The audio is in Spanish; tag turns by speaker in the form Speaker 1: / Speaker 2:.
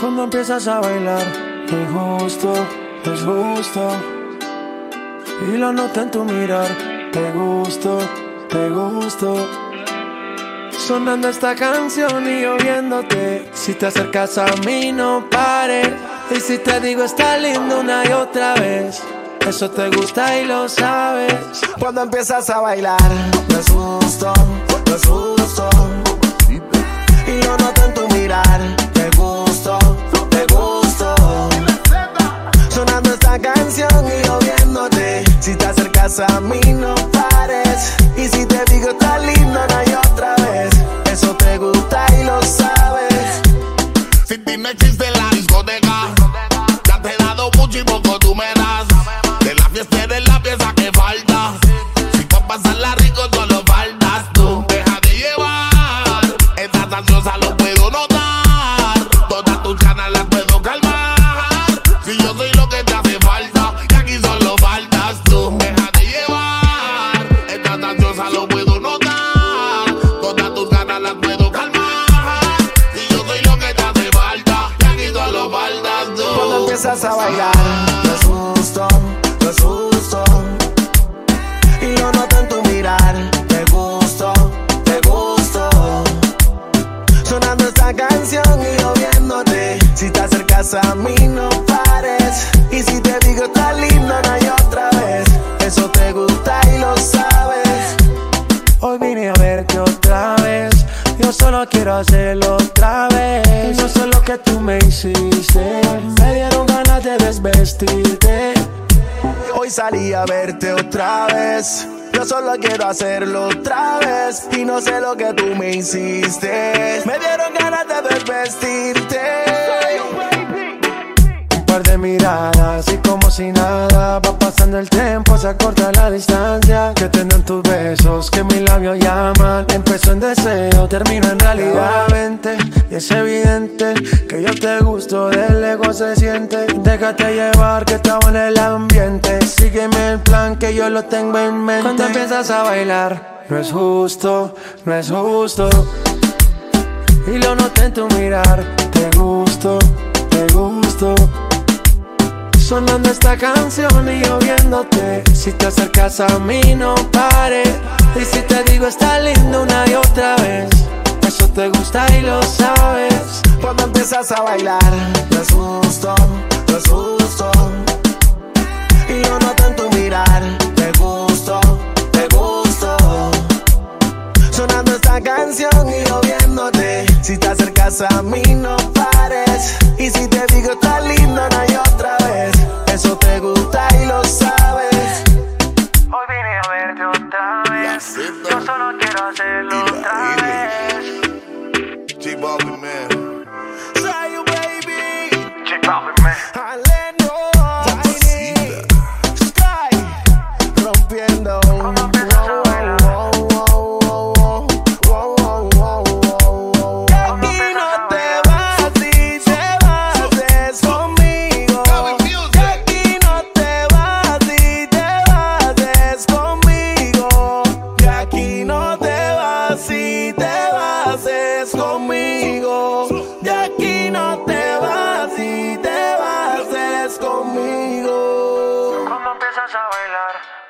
Speaker 1: Cuando empiezas a bailar, es justo, es justo. Y lo noto en tu mirar, te gusto, te gusto. Sonando esta canción y oyéndote. Si te acercas a mí, no pares. Y si te digo, está lindo una y otra vez. Eso te gusta y lo sabes.
Speaker 2: Cuando empiezas a bailar, me asusto, me asusto. Y yo noto en tu mirar,
Speaker 3: mucho y poco tú me das. De la fiesta eres la pieza que falta. Si pa' pasarla rico, tú lo faltas tú. Deja de llevar, estás ansiosa,
Speaker 2: A bailar, me asusto, me asusto. Y yo noto en tu mirar, te gusto, te gusto. Sonando esta canción y yo viéndote. Si te acercas a mí, no pares. Y si te digo, está lindo, no hay otra vez. Eso te gusta y lo sabes.
Speaker 1: Hoy vine a verte otra. Yo solo quiero hacerlo otra vez. No sé lo que tú me hiciste. Me dieron ganas de desvestirte.
Speaker 2: Hoy salí a verte otra vez. Yo solo quiero hacerlo otra vez. Y no sé lo que tú me hiciste. Me dieron ganas de desvestirte.
Speaker 1: De miradas y como si nada. Va pasando el tiempo, se acorta la distancia. Que tendrán tus besos, que mis labios llaman Empezó en deseo, terminó en realidad. Vente, y es evidente que yo te gusto Del ego se siente. Déjate llevar que estaba en el ambiente. Sígueme el plan que yo lo tengo en mente. Cuando empiezas a bailar No es justo, no es justo. Y lo noté en tu mirar, te gusto. Sonando esta canción y yo viéndote. Si te acercas a mí, no pares. Y si te digo, está lindo una y otra vez. Eso te gusta y lo sabes.
Speaker 2: Cuando empiezas a bailar, me asusto, me asusto. Y yo noto en tu mirar, te gusto, te gusto. Sonando esta canción y yo viéndote. Si te acercas a mí, no pares. Y si te digo, está lindo, no hay otra. Eso te gusta y lo sabes.
Speaker 1: Hoy vine a verte otra vez. Yo solo quiero hacerlo otra vez.
Speaker 3: J-Balvin, man.
Speaker 2: Try you, baby.
Speaker 1: man.
Speaker 2: Aleno, Tiny, Sky, rompiendo. si te vas es conmigo. De aquí no te vas si te vas es conmigo. Cuando empiezas a bailar.